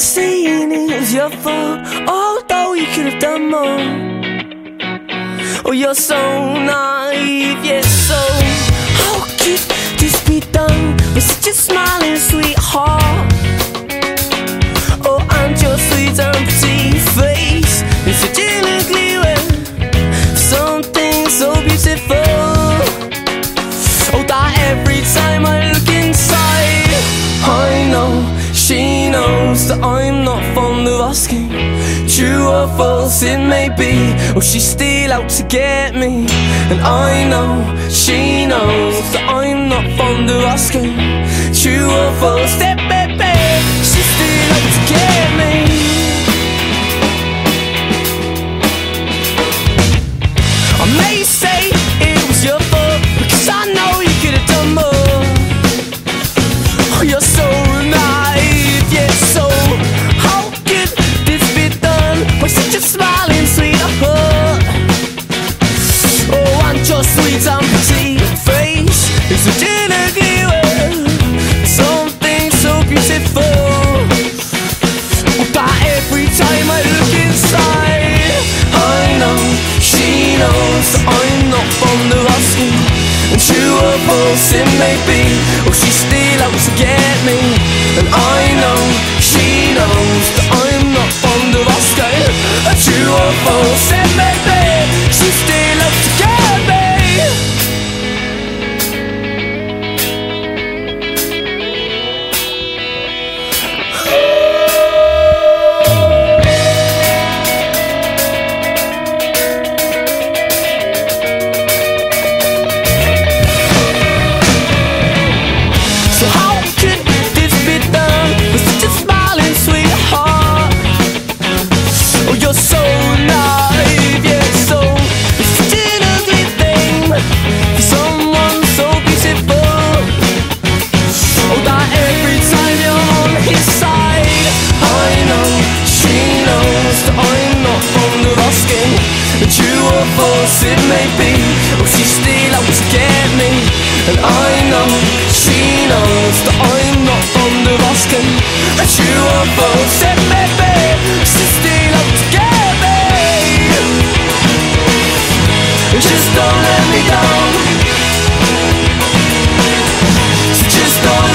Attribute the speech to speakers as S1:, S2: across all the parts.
S1: saying it was your fault, although you could have done more. Oh, you're so naive, yes, so oh, how could this be done with such a smiling sweetheart? Or false it may be, oh, she's still out to get me. And I know she knows that I'm not fond of asking. True or false, that baby, she's your sweet and pretty face is an ugly way. Something so beautiful. But every time I look inside, I know she knows that I'm not fond of asking. And true or false it may be, oh she's still out to get me. And I know she knows that I'm not fond of asking. And true or false or false it may be, oh, she's still out to get me. And I know she knows that I'm not fond of asking. And true or false it may be, she's still out to get me. Just don't let me down. So just don't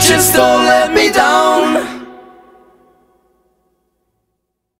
S1: Just don't let me down.